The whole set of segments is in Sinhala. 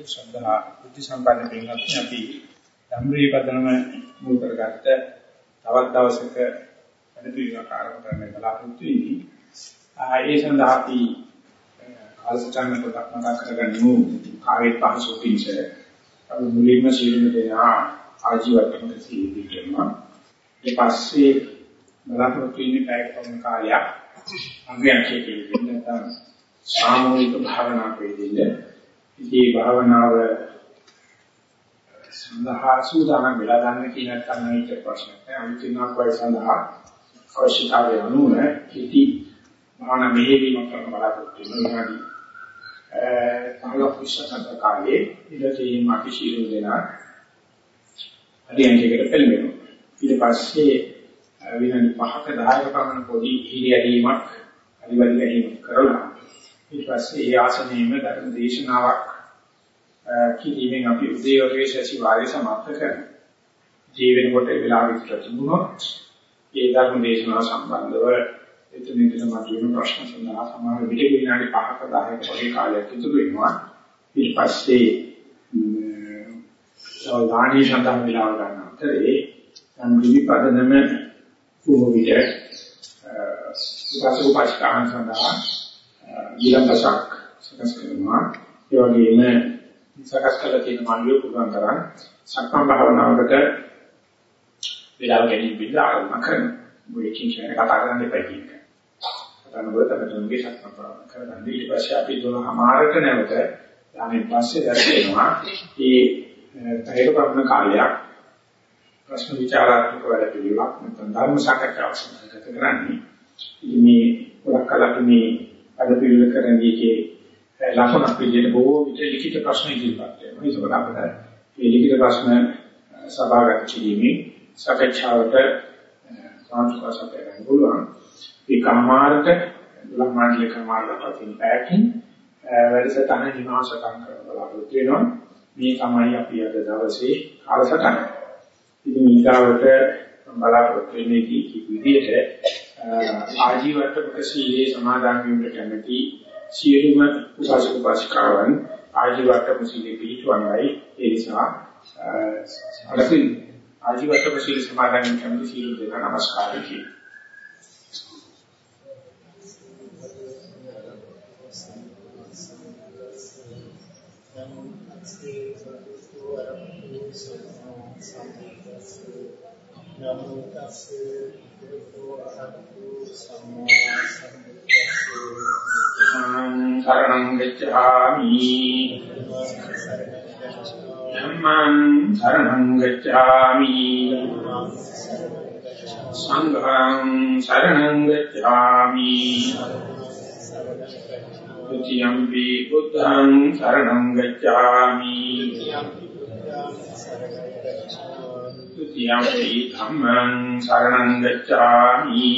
අවසරයි ශ්‍රද්ධා බුද්ධ සම්පන්න පින්වත්නි අපි ධම්රී පදනම මුල් කරගත්ත තවත් දවසක වැඩ පිළිවෙලක් ආරම්භ කරන්න බලාපොරොත්තු වෙමි. ඒ සඳහා අපි කාලසටහන පොඩක් මතක් කරගනිමු. කාගේ පහසු පිංස අපි මුලින්ම සීලෙ දෙනා ආජීවත්වක සීලෙ කියනවා. ඊට පස්සේ බලාපොරොත්තු වෙන්නේ පැයක පමණ කාලයක් අංගයන්කේ කියන්නේ නැත්නම් සාමූහික භාවනා වේදින්නේ. ඉතින් භාවනාව සඳහා සූදානම් වෙලා ගන්න කියන තමයි ප්‍රශ්නය. අන්තිමක් වයි සඳහා අවශ්‍යතාවය අනුව ඉති භාවනා මෙහෙවීමක් කරන බලාපොරොත්තු වෙනවා. පහළොස් විශ්වාසක කාලේ ඉඳී මාකි ශීල දෙනා අධ්‍යයනයකට පෙළඹෙනවා. ඊට පස්සේ විනාඩි 5ක 10ක පමණ පොඩි හිරියැදීමක් අනිවාර්ය ගැනීමක් කරලා ඊට පස්සේ ඒ ආසනයේම ධර්ම දේශනාවක් කිරීමෙන් අපි උදේ වගේ සතිවාරය සමාප්ත කරනවා. ජීවෙන කොට ඒ වෙලාවෙත් ප්‍රතිමුණොත් ඒ ධර්ම දේශනාව සම්බන්ධව එතන එතන මතුවෙන ප්‍රශ්න සඳහා සමාන විදිහට විනාඩි 5ක 10ක වගේ කාලයක් ඉතුරු වෙනවා. ඊට පස්සේ සල්දානී සඳහන් වෙලාව ගන්න අතරේ සම්පූර්ණ පදනම බොහෝ විට උපසක උපස්කාරයන් සඳහා ඊළඟසක් සකස් කරනවා. ඒ වගේම සකස් කරලා තියෙන මාළිය පුරුදු කරන් සක්මන් භාවනාවකට වේලාව ගැනීම පිළිබඳ ආරම්භ කරනවා. මොකකින් කියන කතා කරන්න එපා කියන එක. කතා නොකර තමයි සක්මන් භාවනාව කරන්නේ. ඊට පස්සේ අපි 12මාරට නැවත ඊට පස්සේ දැක්වෙනවා. ඒ පැයක පමණ කාලයක් ප්‍රශ්න විචාරාත්මක වැඩ පිළිවෙලක් නැත්නම් ධර්ම සාකච්ඡාවක් සඳහා ගත කරන්නේ. ඉතින් මේ ගොඩක් කලක මේ වැඩ පිළිවෙල කරන එකේ ලක්ෂණ පිළිදෙන බොහෝ විට ලිඛිත ප්‍රශ්න ඉදිරිපත් වෙනවා. ඒකවල අපිට මේ ලිඛිත ප්‍රශ්න සභාගත කිරීමේ සාකච්ඡාවට සාංශකසප කරන්න පුළුවන්. ඒ කමාරට ලම්මාඩිය කමාරට පතින් පැකින් වැඩසටහන නිමාසකම් කරන බලාපොරොත්තු වෙනවා. මේ තමයි අපි අද දවසේ කාලසටහන. ඉතින් ඊගාවට බලාපොරොත්තු වෙන්නේ කී විදිහට ආජීවත්වක සීලේ සමාදන් වීමට කැමැති සියලුම උසාසක පාසිකාවන් ආජීවත්වක සීලේ පිළිතුවන්නයි ඒ නිසා අලකින් ආජීවත්වක සීල සමාදන් වීමට කැමැති සියලු දෙනා নমස්කාර කියනවා නමෝ තස්සේ සරණං ගච්ඡාමි ධම්මං සරණං ගච්ඡාමි සංඝං සරණං ගච්ඡාමි තුතියම්පි බුද්ධං සරණං ගච්ඡාමි Tutiyampi dhammang saranang gacchami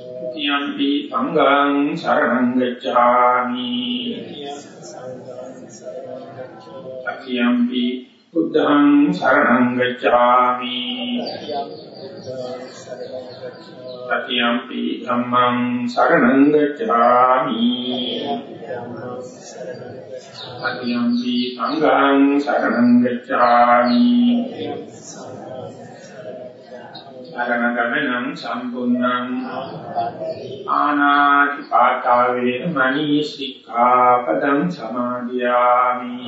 Tutiyampi sanggang saranang gacchami Tutiyampi buddhang saranang gacchami Tutiyampi dhammang saranang gacchami අතියම්පි සංඝං සරණං ගච්ඡාමි. සරණ ගමනං සම්පූර්ණං ආනාති පාතා වේරමණී සික්ඛාපදං සමාදියාමි.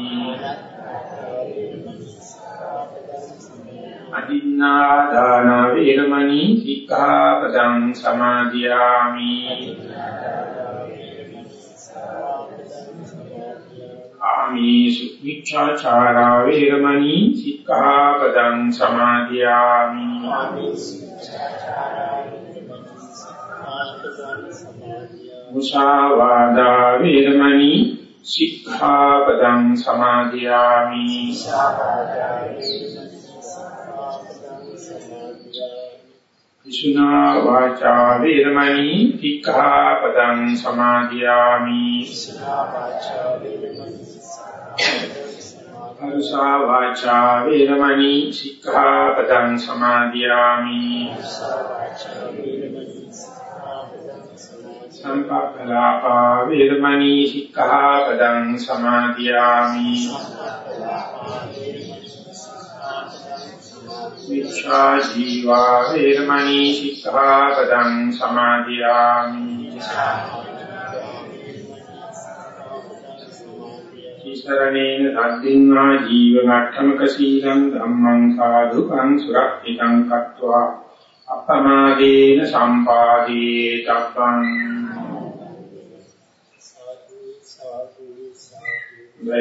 අදින්නා දාන වේරමණී සික්ඛාපදං සමාදියාමි. ආමේසු විචාචාරා වේරමණී සික්ඛාපදං සමාදියාමි. මුසාවාදා වේරමණී සික්ඛාපදං සමාදියාමි. විසුනා වාචා වේරමණී සික්ඛාපදං සමාදියාමි. විසුනා වාචා වේරමණී අරුසා වාචා වේරමණී සික්ඛාපදං සමාදියාමි. සම්පප්පලාපා වේරමණී සික්ඛාපදං සමාදියාමි. මිච්ඡා ජීවා වේරමණී සික්ඛාපදං සමාදියාමි. සරණේන සද්දින්වා ජීවමට්ඨමක සීලං ධම්මං සාදුකං සුරක්ෂිතං කତ୍වා අපමාදේන සම්පාදී තබ්බං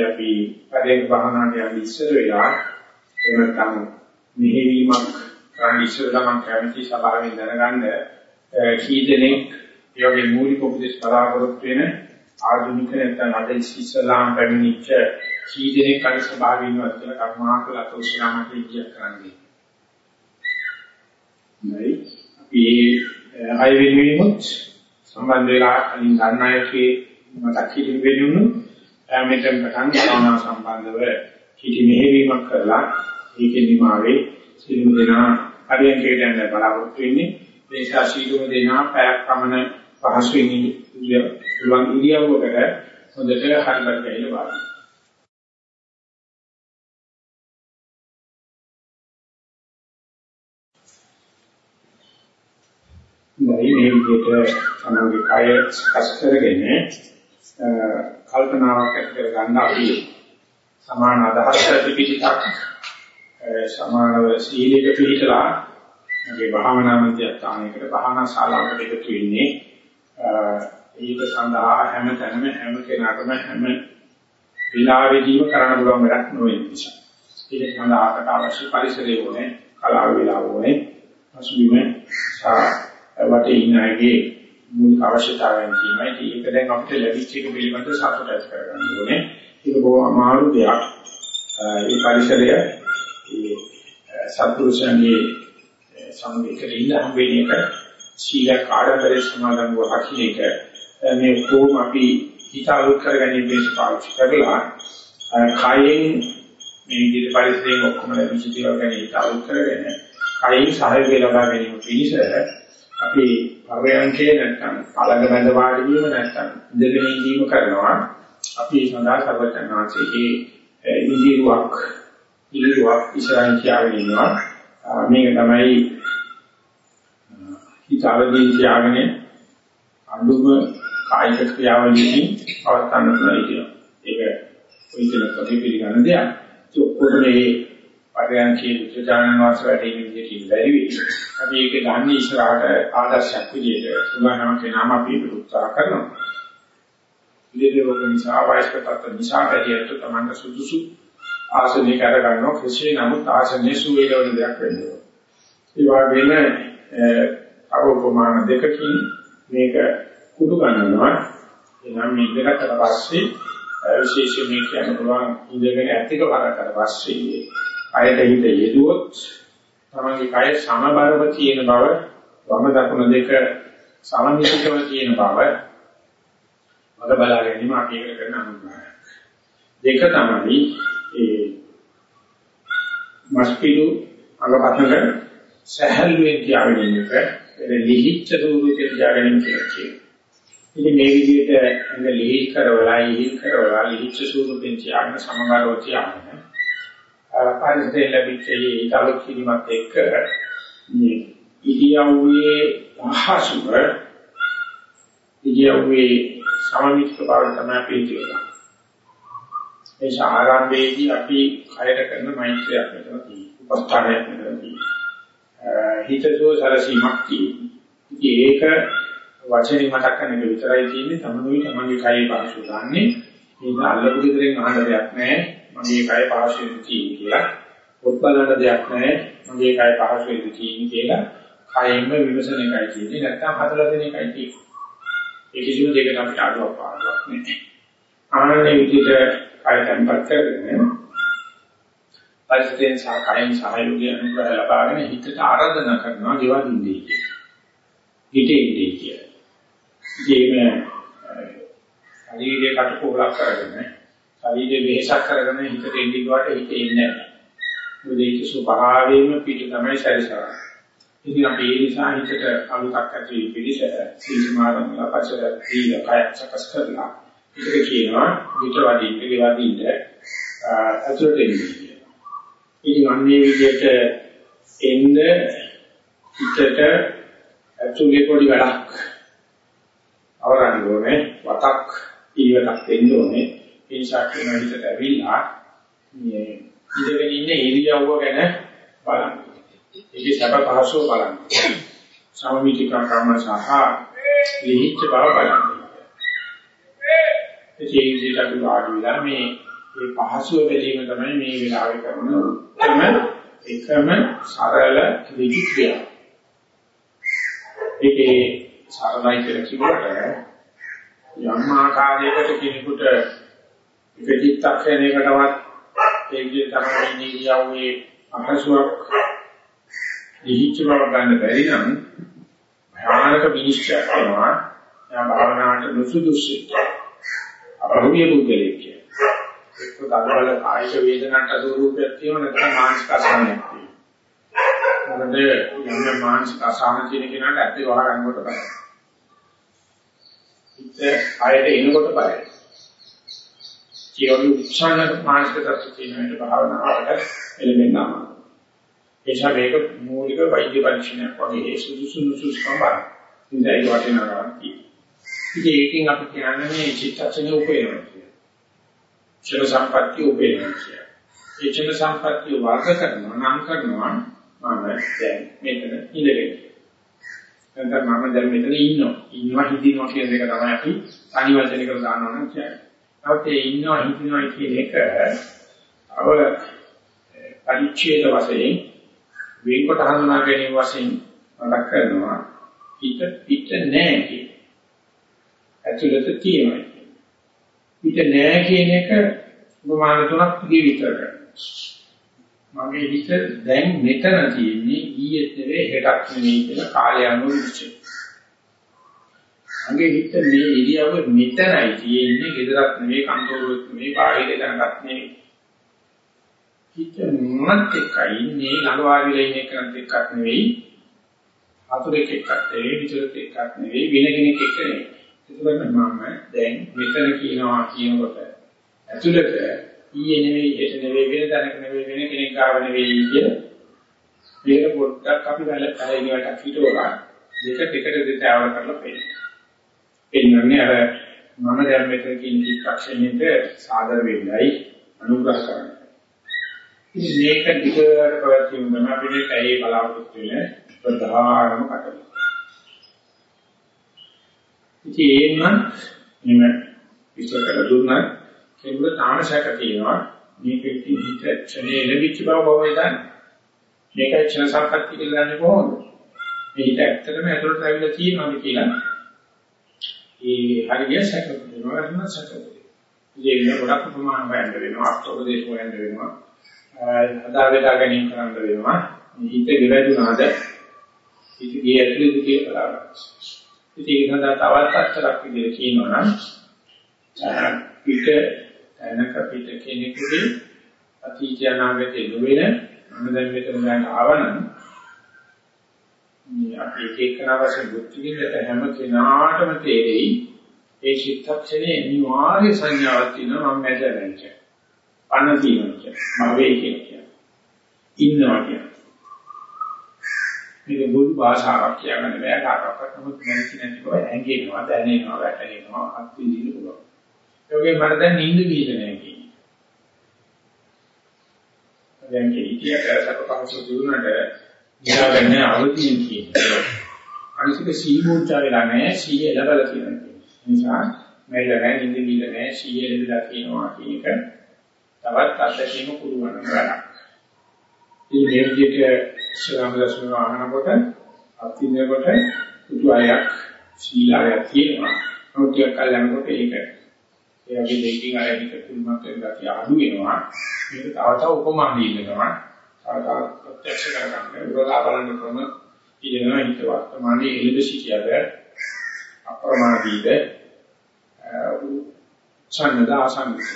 අපි පදේක භාවනාවේ යම් ඉස්සර වෙලා එනකම් මෙහෙවීමක් කරන්න ඉස්සරලා මම කැමති සභාවෙන් දැනගන්න කී දෙනෙක් වගේ මූලික උපදේශ බලාපොරොත්තු වෙන ආධුනික නැත්නම් අද ඉස්සලාම් පැමිණිච්ච කී දෙනෙක් අද සභාවේ ඉන්නවද කියලා කර්මාකල අතෝෂ්‍යාමට ඉජ්ජත් කරන්නේ. නයි අපි අය වෙනුවෙමුත් සම්බන්ධ වෙලා අනින් ගන්න අයගේ මතක් කිරීම වෙනුණු මෙතෙන් පටන් ගන්නවා සම්බන්ධව කිටි මෙහෙවීමක් කරලා ඒකේ නිමාවේ සිළුම දෙනා පරියන්කයට යන බලාපොරොත්තු වෙන්නේ මේ නිසා සිළුම දෙනා පැයක් පමණ පහසුවෙන් ඉන්න පුළුවන් ඉරියව්වකට හොඳට හරියට ගහලා බලන්න. මේ මේ විදිහට තමයි කය සකස් කරගෙන කල්පනාවක් ඇති කර ගන්න අපි සමාන අදහස් පිටිටක් සමානව සීලයක පිළිතලා මගේ භාවනා මධ්‍යස්ථානයකට භාවනා ශාලාවකට එකතු වෙන්නේ ඒක සඳහා හැම තැනම හැම කෙනාටම හැම විලාවෙදීම කරන්න පුළුවන් වැඩක් නොවේ නිසා. ඒක සඳහාට අවශ්‍ය පරිසරය ඕනේ, කලාව වේලාව ඕනේ, පසුබිම වටේ ඉන්න අයගේ මූලික අවශ්‍යතාවයන් තියෙනවා. ඒක දැන් අපිට ලැබිච්ච එක පිළිබඳව සතුට ඇති කරගන්න ඕනේ. ඒක බොහොම අමාරු දෙයක්. ඒ පරිසරය ඒ සත්පුරුෂයන්ගේ සම්මිතේ ඉන්න හැම වෙලේක සීල කාඩතරේ සමාදන් වූ රකින්න එක මේ කොහොම අපි හිත අලුත් කරගන්නේ මේ පාවිච්චි කරලා කයෙන් මේ විදිහට පරිසරයෙන් ඔක්කොම ලැබිච්ච දේවල් ගැන හිත අලුත් කරගෙන කයෙන් සහයෝගය ලබා ගැනීම පිණිස අපි පරයන්කේ නැත්නම් පළඟ බඳ වාඩි වීම නැත්නම් ඉඳගෙන ඉඳීම කරනවා. අපි සඳහා සර්වඥාන්සේගේ ඉදිරියක් ඉදිරියක් ඉස්සරහින් තියාගෙන ඉන්නවා. මේක තමයි හිතාවදී තියාගෙන අඳුම කායික ක්‍රියාවලියකින් පවත්වන්න පුළුවන් කියනවා. ඒක කොයිතර පොතේ පිළිගන්න දෙයක්. ඒ ඔක්කොම මේ පරයන්කේ බුද්ධජානන වාස වැඩි විදිහට බැරි වෙයි. අපි ඒක ගන්න ඉස්සරහට ආදර්ශයක් විදිහට සුභානම කෙනාම අපි උත්සාහ කරනවා. ඉදිරියේ රෝග නිසා වයස්ක තත්ත්ව නිසා වැඩියට තමයි සුදුසු ආසනය කර ගන්නවා. කෙසේ නමුත් ආසනයේ සුවේලවන දෙයක් වෙන්නේ. ඒ වගේම අවෝපමාන දෙකකින් මේක කුඩු ගන්නවා. එනම් මේක කරලා පස්සේ විශේෂයෙන් මේ කියන්න පුළුවන් ඉඳගෙන ඇතික කරකට පස්සේ අයත හිත යෙදුවොත් තමන්ගේ කය සමබරව තියෙන බව වම දකුණ දෙක සමමිතිකව තියෙන බව මම බලා ගැනීම අපි ඒක කරන අනුග්‍රහය. දෙක තමයි ඒ මස්පිඩු අඟපතක සහැල්ලුවෙන් තියාගෙන ඉන්න එක ලිහිච්ඡ රූපේ තියාගැනීම කියලා කියනවා. ඉතින් මේ විදිහට අංග ලිහිල් කරවලා ඉහිල් කරවලා ලිහිච්ඡ ස්වරූපෙන් තියාගෙන සමගාරව තියාගෙන පරිසරයෙන් ලැබිච්ච මේ තලක් කිරීමත් එක්ක මේ ඉදියව්වේ පහසුව ඉදියව්වේ සමමිත බව තමයි පිළිගන්නේ. ඒ ආරම්භයේදී අපි කයට කරන මෛත්‍රියක් මෙතන තියෙනවා. උපස්ථානයක් මෙතන තියෙනවා. හිතසුව සැලසීමක් තියෙනවා. ඒක වචනේ මතක් කරන එක විතරයි තියෙන්නේ තමනුයි තමන්ගේ කයේ පාසු ගන්නෙ. මේක අල්ලපු දෙදරෙන් අහන්න දෙයක් නැහැ. මගේ කය පාසු තියෙන්නේ කියලා. පොත් බලන්න දෙයක් නැහැ. මගේ කය පාසු තියෙන්නේ කියලා. කයෙන්ම විමසන එකයි තියෙන්නේ. නැත්තම් හදලා දෙන එකයි තියෙන්නේ. ඒ කිසිම දෙයකට අපිට අඩුවක් පාඩුවක් නැහැ. ආනන්නේ විදිහට කය tempat කරගෙන පරිසරයෙන් සහ කයෙන් සහයෝගය අනුග්‍රහ ලබාගෙන හිතට ආරාධනා කරනවා ගෙවල් ඉන්නේ කියලා. හිතේ ඉන්නේ කියලා. ඉතින් ශරීරයේ කටකෝලක් කරගෙන ශරීරයේ වෙහසක් කරගෙන හිතට එන්නේ කොට හිතේ ඉන්නේ නැහැ. මොකද ඒක ස්වභාවයෙන්ම පිට තමයි සැරිසරන්නේ. ඉතින් අපි ඒ නිසා හිතට අලුතක් ඇති පිළිස සීමාරම්ලා පස්සට දීලා කය සකස් කරලා ඒක කියනවා විතර වදින්න ගෙවදින්න අතුරට එන්නේ කියලා. ඉතින් අන්නේ විදිහට එන්න හිතට ඇතුලේ පොඩි වැඩක් අවරන්න ඕනේ වතක් ඊවටක් දෙන්න ඕනේ ඒ නිසා කියන විදිහට ඇවිල්ලා මේ ඉඳගෙන ඉන්න ඉරියව්ව ගැන බලන්න. ඒකේ සැප පහසුව බලන්න. සමමිතික කර්ම සහ විහිච්ඡ බව බලන්න. ඒ විදිහට අපි වාඩිලා මේ මේ පහසුව බැලීම තමයි මේ වෙලාවේ කරන එකම එකම සරල විචිත්‍රය. ඒකේ සරලයි කියලා කිව්වට යම් ආකාරයකට කෙනෙකුට එක චිත්තක්ෂණයකටවත් ඒ විදිහට තමයි ඉන්දියාවේ අපහසුයක් දිහිච්ච බව ගන්න බැරි නම් භයානක විනිශ්චය කරනවා යා භාවනාවට නුසුදුසු අපහුමිය බුද්ධලෙක් කියන්නේ එක්ක දඩවල කායික වේදනකට ස්වරූපයක් තියෙනවා නැත්නම් මානසික අසහනයක් තියෙනවා. මොකද යම් මානසික අසහන තියෙන කෙනාට ඇත්තේ වහ ගන්නකොට බෑ ඉත ආයෙත් එනකොට බයයි කියන උත්සාහන මානසික තත්ත්ව තියෙනට භාවනාවට එළඹෙනවා. එනිසා මේක මූලික වෛද්‍ය පරීක්ෂණයක් වගේ සුදුසු නුසුසුකම් බලන්න. ඉඳයි වටිනවා කියන්නේ. ඉතින් ඒකෙන් අපි කියන්නේ මේ චිත්තචනේ උපේනවා කියන්නේ. චිර සම්පත්‍ය උපේනවා කියන්නේ. ඒ චිර සම්පත්‍ය වර්ග කරනවා නම් කරනවා මම දැන් මෙතන ඉඳගෙන. නැත්නම් මම දැන් මෙතන ඉන්නවා. ඉන්නවා හිටිනවා කියන එක තමයි අපි අනිවාර්යයෙන් කරලා දානවා නම් කියන්නේ. නමුත් ඒ ඉන්නවා හිතනවා කියන එක අව පරිච්ඡේද වශයෙන් වෙන්කොට හඳුනා ගැනීම වශයෙන් මතක් කරනවා හිත පිට නෑ කියන. ඇතුළත තියෙනවා. පිට නෑ කියන එක උපමාන තුනක් විවිතර කරනවා. මගේ හිත දැන් මෙතන තියෙන්නේ ඊයේත් නෙවෙයි හෙටත් නෙවෙයි කියලා කාලය අනුව විශ්චය. මගේ හිත මේ ඉරියව්ව මෙතනයි තියෙන්නේ, gedarak නෙවෙයි, කන්තෝරුවක් නෙවෙයි, බාහිර දැනගත් නෙවෙයි. හිත මොනත් එක්කයි ඉන්නේ, ළඟවාරිලා ඉන්න එකත් එක්කත් නෙවෙයි, අතුරෙක් එක්කත් නෙවෙයි, විතරෙක් එක්කත් නෙවෙයි, වෙන කෙනෙක් එක්ක නෙවෙයි. ඒකවල මම දැන් මෙතන කියනවා කියනකොට ඇතුළත ඊයේ නෙවෙයි, හෙට නෙවෙයි, වෙන තැනක නෙවෙයි, වෙන කෙනෙක් ආව නෙවෙයි කිය. මේක පොඩ්ඩක් අපි වැල පැහැදිලිවට හිතවලා දෙක දෙකට දෙතාවර කරලා පෙන්නනවා. එන්නන්නේ අර මම දැන් මෙතන කියන චිත්තක්ෂණයට සාදර වෙන්නයි අනුග්‍රහ කරන්නේ. ඉතින් මේක දිගට පවතින මම අපිට ඇයි බලාපොරොත්තු වෙන ප්‍රධානම කටයුතු. ඉතින් එන්න මෙන්න විස්තර කරලා දුන්නා කෙනෙකුට තාමසක තියෙනවා මේක ඉතින් හිත ක්ෂණේ ලැබිච්ච බව බවයි දන්නේ. මේකයි ක්ෂණ සම්පත්තිය කියලා දන්නේ කොහොමද? මේ හිත ඇත්තටම ඇතුළට ඇවිල්ලා තියෙනවද කියලා ඒ හරිය සැකපෙනවා නම් සැකපෙනවා. ඉතින් ගොඩක් ප්‍රමාණ හොයන්න වෙනවා, අත්ෝපදේශ හොයන්න වෙනවා. හදා වේදා ගැනීම කරන්න වෙනවා. හිත ගෙවැදුනාද හිත ගිය ඇතුළේ දුකේ කරා. ඉතින් ඒක සඳහා තවත් අත්‍තරක් විදිහට කියනවා නම් පිට තැනක පිට කෙනෙකුගේ අතීත අනාගතේ නොවන මම දැන් මෙතන ගන්න ආවනම් මේ අපි එක එක නවසේ බුද්ධ විදිහට හැම කෙනාටම තේරෙයි ඒ චිත්තක්ෂණේ අනිවාර්ය සංඥාවක් තියෙනවා මම මැද වෙච්ච. පණ තියෙනවා මම වේ කියන්නේ. ඉන්නවා කියන්නේ. මේක බුදු භාෂාවක් කියන්නේ බෑ කාටවත් නමුත් මනස නැති බව ඇඟෙනවා දැනෙනවා වැටෙනවා අත්විඳින්න පුළුවන්. ඒ වගේ මට දැන් නිින්ද ගිහින් නැහැ කියන්නේ. දැන් කීකියට සකපහසු දුන්නට ඉඳගෙන අවදීන් කියනවා. අනිසික සීමුච්චා වෙලා නැහැ සීය ලැබලා තියෙනවා. නිසා මෙල්ල නැහැ නිදි නිල නැහැ සීය ලැබලා කියනවා කියන එක තවත් අත්දැකීම පුරුවන වැඩක්. ඉතින් මේ විදිහට ශ්‍රාම දර්ශන ආනකොට අත්දිනකොට පුතු අයක් සීලාවක් තියෙනවා. නමුත් ටිකක් කල් යනකොට ඒක ඒ වගේ දෙකින් අර හිත කුල්මත් වෙනවා අඩු වෙනවා. මේක තව තව උපමාන දීනවා. ආකාර ප්‍රත්‍යක්ෂ කරගන්න උරගා බලන්න ක්‍රම ඉගෙනන හිත වර්තමානයේ එළඹ සිටියද අප්‍රමාදීද ඡන්නද ආසන්නිත.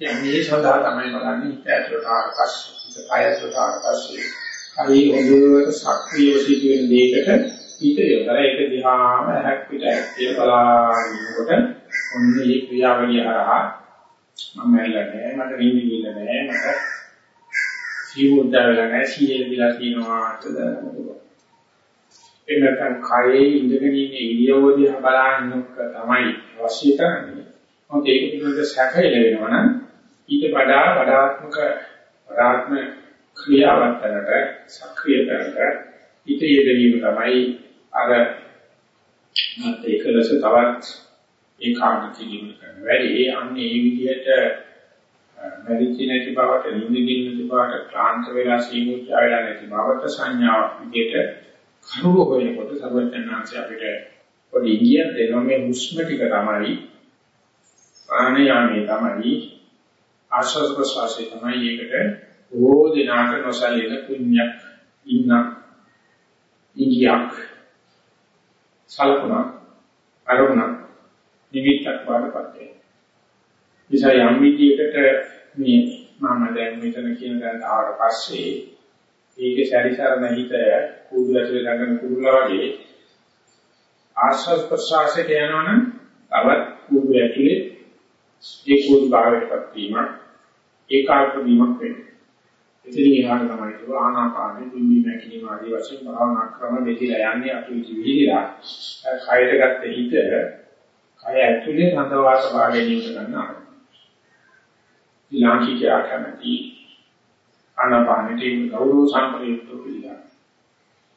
දැන් මේ සඳහා තමයි බලන්නේ හිත ඇතුළට ආකස් හිත කය ඇතුළට ආකස් හරි හොඳට සක්‍රියව සිදුවෙන දෙයකට හිත යොදලා ඒක දිහාම හැක් පිට ඇක්තිය බලාගෙනකොට ඔන්න මේ ක්‍රියාවලිය හරහා මම ඇල්ලන්නේ මට නිදි ගිල්ල නැහැ මට සීමුද්ද වෙලා නැහැ සීයේ දිලා තියෙනවා කියලා එන්නකම් කයේ ඉඳගෙන ඉන්න ඉරියව්ව දිහා බලන්නක තමයි අවශ්‍ය කරන්නේ. මොකද ඒක පිළිබඳ සැකය ලැබෙනවා නම් ඊට වඩා වඩාත්මක වඩාත්ම ක්‍රියාවන්තනට සක්‍රිය කරනට ඊට යෙදවීම තමයි අර මත ඒකලස තවත් ඒකාන්ත කිරීම කරන වැඩි. අන්නේ මේ විදිහට මැරිච්ච නැති බවට නිදිගින් නැති බවට ක්ලාන්ත වෙලා සීමුච්චා වෙලා නැති බවට සංඥාවක් විදිහට කරුව හොයනකොට සර්වඥාන්සේ අපිට පොඩි ඉංගියක් දෙනවා. මේ හුස්ම ටික තමයි ප්‍රාණයාමේ තමයි ආශ්වාස ප්‍රශ්වාසය තමයි ඒකට ඕ දිනාක නොසලින කුණ්‍යක් ඉන්න ඉංගියක් සල්පනා අරුණ නිමිත්තක් වඩපත් වෙනවා. නිසා යම් විදියකට මේ මම දැන් මෙතන කියන දේ ආවට පස්සේ ඒකේ ශරීරසරණ හිත කුඩු ඇතුලේ ගන්න කුරුල්ලා වගේ ආශ්වාස ප්‍රශ්වාසයට යනවනම් තවත් කුඩු ඇතුලේ ඒ කුඩු භාවයටපත් වීම ඒකාග්‍ර වීමක් වෙනවා. එතනින් එහාට තමයි ඒක ආනාපානෙ දිවි නැකිලිම ආදී වශයෙන් භාවනා ක්‍රම දෙකලා යන්නේ අතුවිලි විහිදලා කයට ගත්ත හිත කය ඇතුලේ රඳවා සබා ගැනීමට ගන්නවා. ඊළඟිකයා කැමති ආනාපානෙට ගෞරව සම්ප්‍රයුක්ත පිළිගන්න.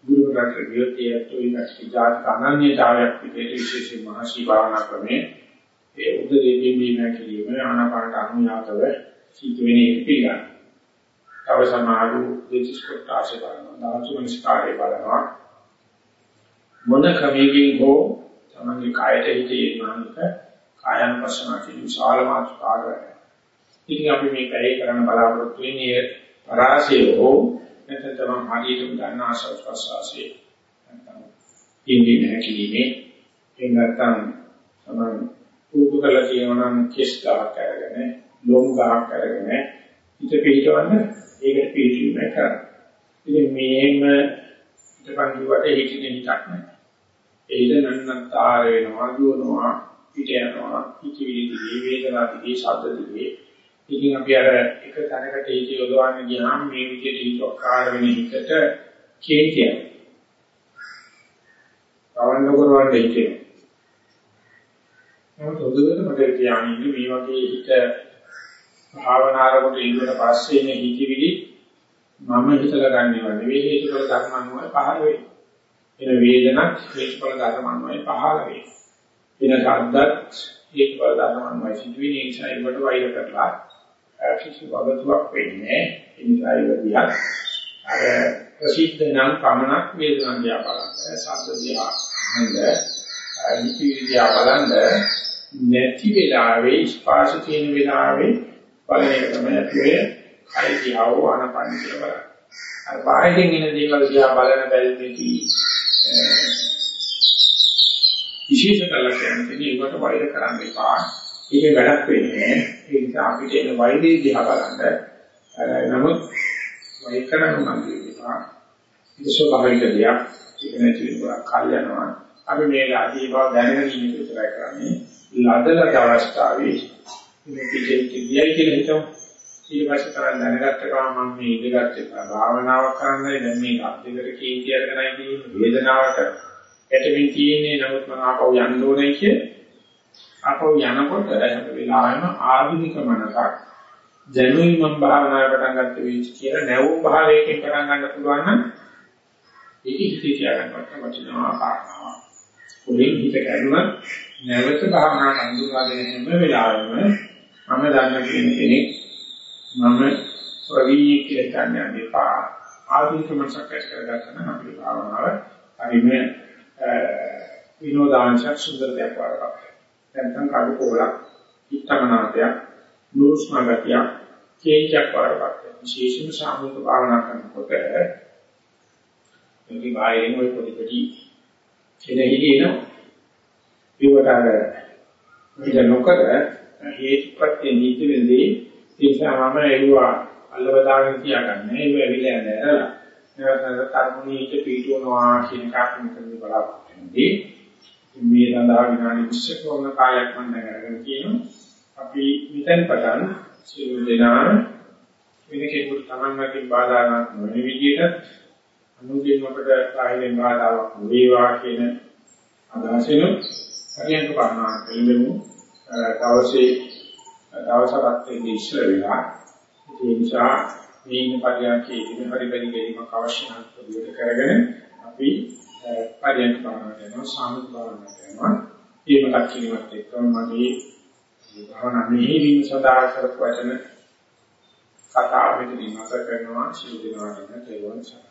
ගුරු රත්න විද්‍යාවේ තෝයිනස්කි ජාත අනන්‍යතාවයක් විදිහට විශේෂ මහසි භාවනා ක්‍රමයේ ඒ උදේ දෙමින් නැකීම ආනාපානට අනුයාතව සිද්ධ වෙන එක පිළිගන්න. තව සමහරු දෙචිස් කොටාසේ බලනවා, දාචුමනස්කාරය බලනවා. මොන ක්‍රමයකින් හෝ තමන්ගේ කායට හිතේ යනවානික කායන පස්සනා කියන විශාල මාතෘකාවක්. ඉතින් අපි මේ පැය කරන්න බලාපොරොත්තු වෙන්නේ පරාසය හෝ නැත්නම් තමන් හරියටම ගන්න ආශාව ප්‍රසවාසයේ නැත්නම් ඉන්දිය නැකිලිමේ එහෙම නැත්නම් තමන් උපු කරලා කියනවා නම් කෙස් ගහක් අරගෙන ලොම් ගහක් අරගෙන හිත පිටවන්න ඒකට පිටීම කරා. ඉතින් මේෙම හිතපන් කිව්වට හිතින් හිතක් නැහැ. ඒද නන්නතර වෙනවා දුවනවා පිට යනවා හිතවිලි දිගේ වේදනා දිගේ ශබ්ද දිගේ ඉතින් අපි අර එක තැනකට හිත යොදවන්න ගියාම මේ විදිහට හිතෝකාර වෙන හිතට කේතියක්. පවන්න කරවන්න හිතේ. නමුත් උදේට මට කියන්නේ මේ වගේ හිත භාවනාරකට ඉන්නට පස්සේ ඉන්නේ හිතවිලි මම හිතලා ගන්නව නෙවෙයි හේතුඵල ධර්ම අනුව පහළ වෙන්නේ. එන වේදනක් හේතුඵල ධර්ම අනුවයි පහළ වෙන්නේ. එන ශබ්දත් හේතුඵල ධර්ම අනුවයි සිදුවෙන නිසා ඒකට වෛර කරලා කිසි වගතුවක් වෙන්නේ ඒ නිසා ඒක දිහා අර ප්‍රසිද්ධ නම් පමණක් වේදනාව දිහා බලන්න ශබ්ද දිහා හඳ අනිත්‍ය දිහා බලන්න නැති වෙලාවේ ස්පර්ශ තියෙන වෙලාවේ බලන එක තමයි අපි කය දිහා වහනපන් කියලා බලන්න. අර බාහිරින් එන දේවල් දිහා බලන බැල්මේදී විශේෂ කලක් යන්නේ ඒකට වෛර කරන්න එපා. ඒක වැඩක් වෙන්නේ ඒ නිසා අපිට එන වෛද්‍ය දිහා බලන්න. නමුත් වෛ කරන නම් කියනවා ඒක ස්වභාවික දෙයක්. ඒක නැති වෙනවා. කල් යනවා. අපි මේ ආදී බව දැනගෙන ඉන්න විතරයි කරන්නේ. ලදලක අවස්ථාවේ මේ පිටේ කියයි කියලා හිතමු. ඊට පස්සේ තරම් දැනගත්ත ගමන් මම මේ ඉඳගත්තේ භාවනාවක් කරන්නයි. දැන් මේ අද්දෙකට කේන්ති අරගෙනයි තියෙන්නේ වේදනාවට ඇටමින් තියෙන්නේ නමුත් මම ආපහු යන්න ඕනේ කියලා අපෝ යනකොට හැම වෙලාවෙම ආධුනික මනසක් දැනුයි මම භාවනා පටන් ගත්ත වෙච්ච කියලා නැවුම් භාවයකින් පටන් ගන්න පුළුවන් නම් ඒක හිතේ තියාගන්නට වටිනවා කාරණාවක්. පොලින් හිත කැඩුනත් නැවත භාවනා අඳුරගෙන හැම වෙලාවෙම මම දන්න කෙනෙක් මම ප්‍රවීණ කියලා ගන්න දෙපා ආධුනික මනසක් ඇස් කරගන්න අපේ භාවනාව හරිම විනෝදාංශයක් සුන්දර දෙයක් වඩපත්. නැත්නම් කඩු කොලක් ඉත්තමනාපයක් නුරුස්නාගතිය කේජක් වඩපත් විශේෂම සාමූහික භාවනා කරනකොට මේකේ බාහිරින් ওই පොඩි පොඩි කෙනෙහිලි එනවා. ඒවට අර මෙද නොකර හේතුපත්‍ය නීති වෙදී ඒසාම එළුවා අල්ලවදාගෙන තියාගන්න. ඒක ඇවිල්ලා යනවා නැවත කර්මණීට පීඩවනවා කියන කාරණේ බලාපොරොත්තු වෙන්නේ. මේ සඳහා විනාඩි 20ක වුණ කාලයක් මම දැන් අරගෙන කියනවා. අපි මෙතෙන් පටන් සියලු දෙනා වෙන කෙනෙකුට තමන්ගෙන් බාධාවක් නොවන විදිහට අනුගෙන් අපට බාහිරින් බාධාවක් වේවා කියන අදහසෙන් හරියට කරනවා එළඹෙමු. දවසේ දවසකට ඉස්සර වෙලා ඒ නිසා මේ ඉන්න පරියන්කේ ඉන්න හරි බැරි ගැනීමක් අවශ්‍ය නම් පොදුවට කරගෙන අපි පරියන්ක භාවනාවට යනවා සාමික භාවනාවට යනවා ඒ මතක් කිරීමත් එක්කම මගේ භාවනා මෙහෙවීම සඳහා කරපු වචන කතා මෙතනින් නැවත කරනවා සියලු දෙනාටම තේරුම් ගන්න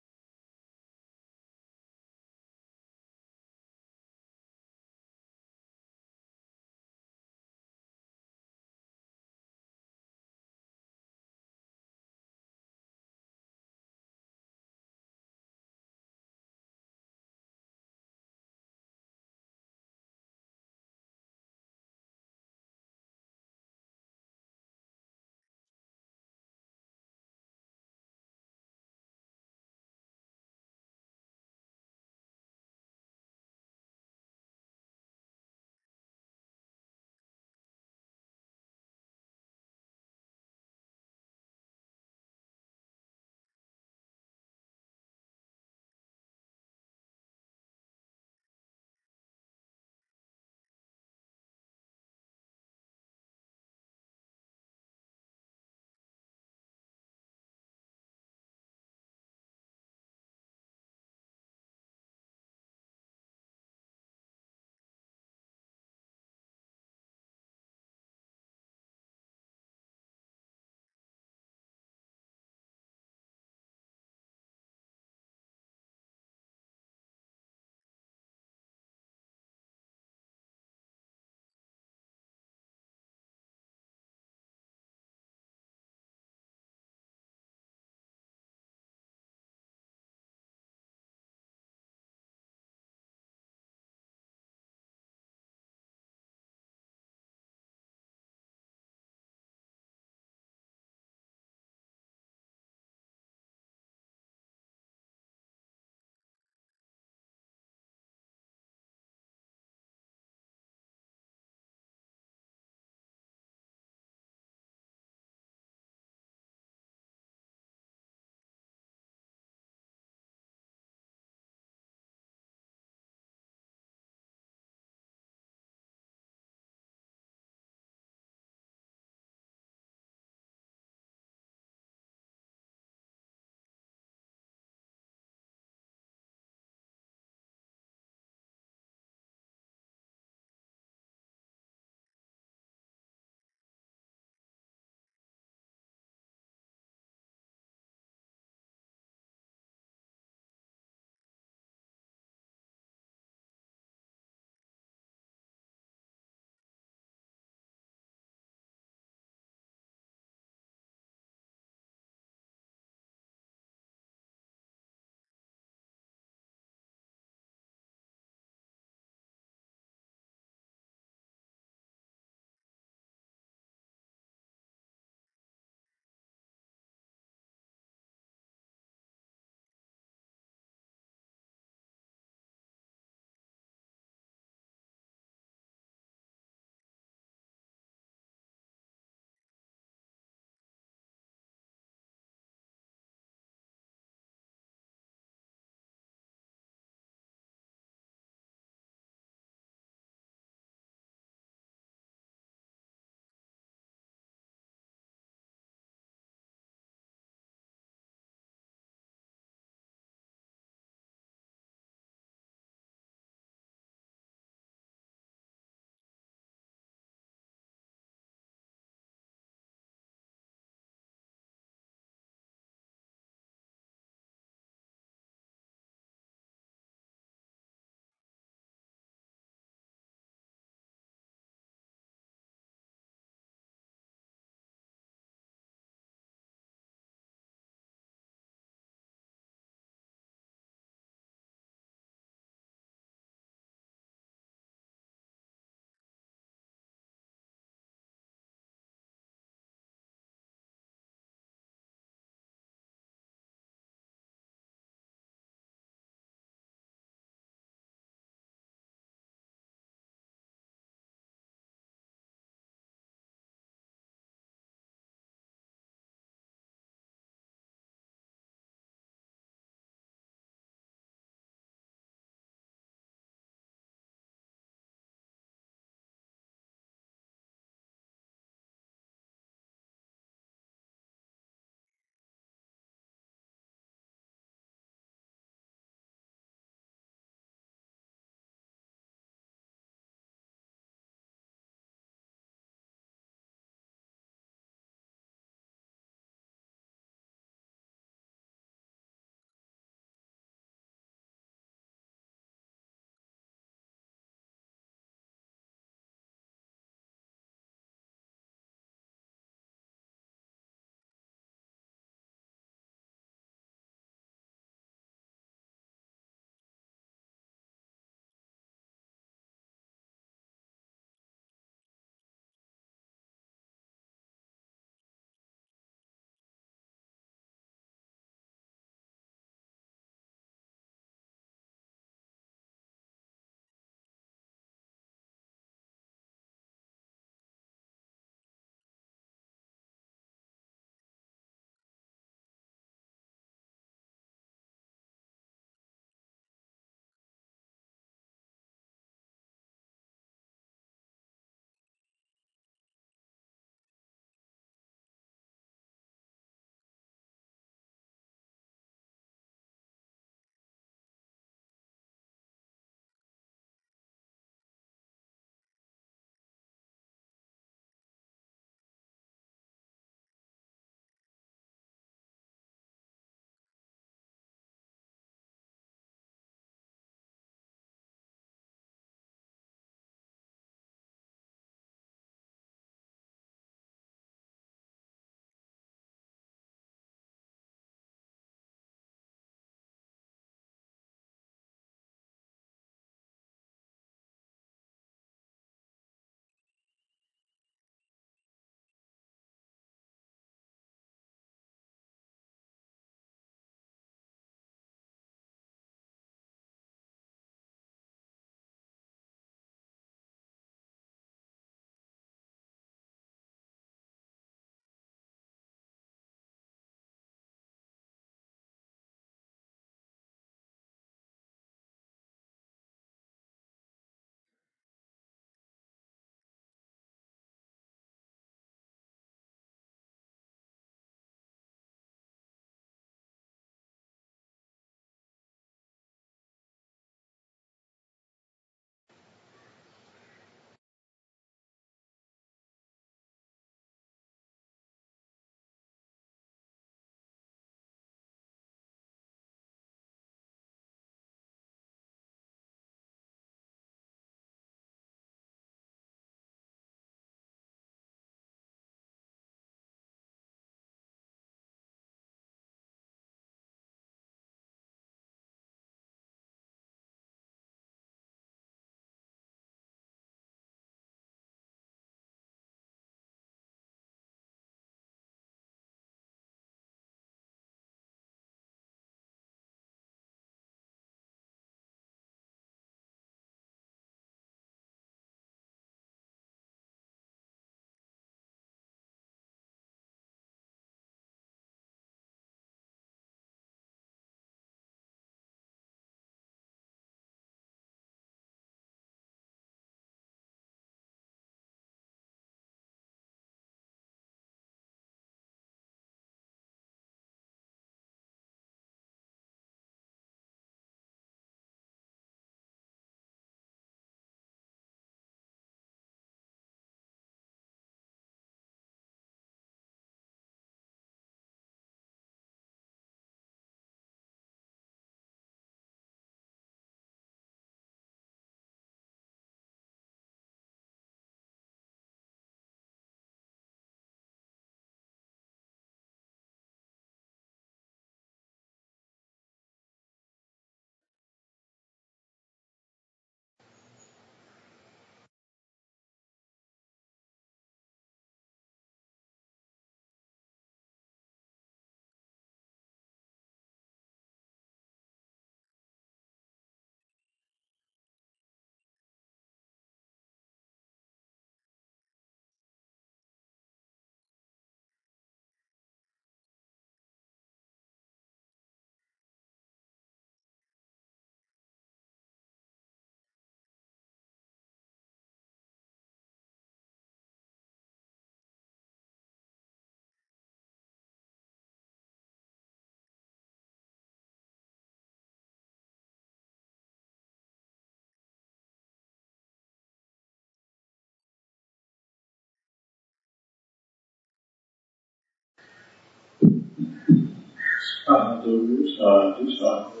සාදු සාදු සාදු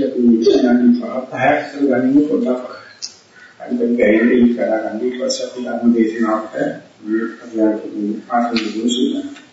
අපි ඉස්සරහින් පහක් කරගන්න පොඩ්ඩක් අනිත් ගැයෙන්නේ කරගන්න ඊට පස්සේ අපි ධර්ම දේශනාවට මේ අපිට ආසන්න දුසුනා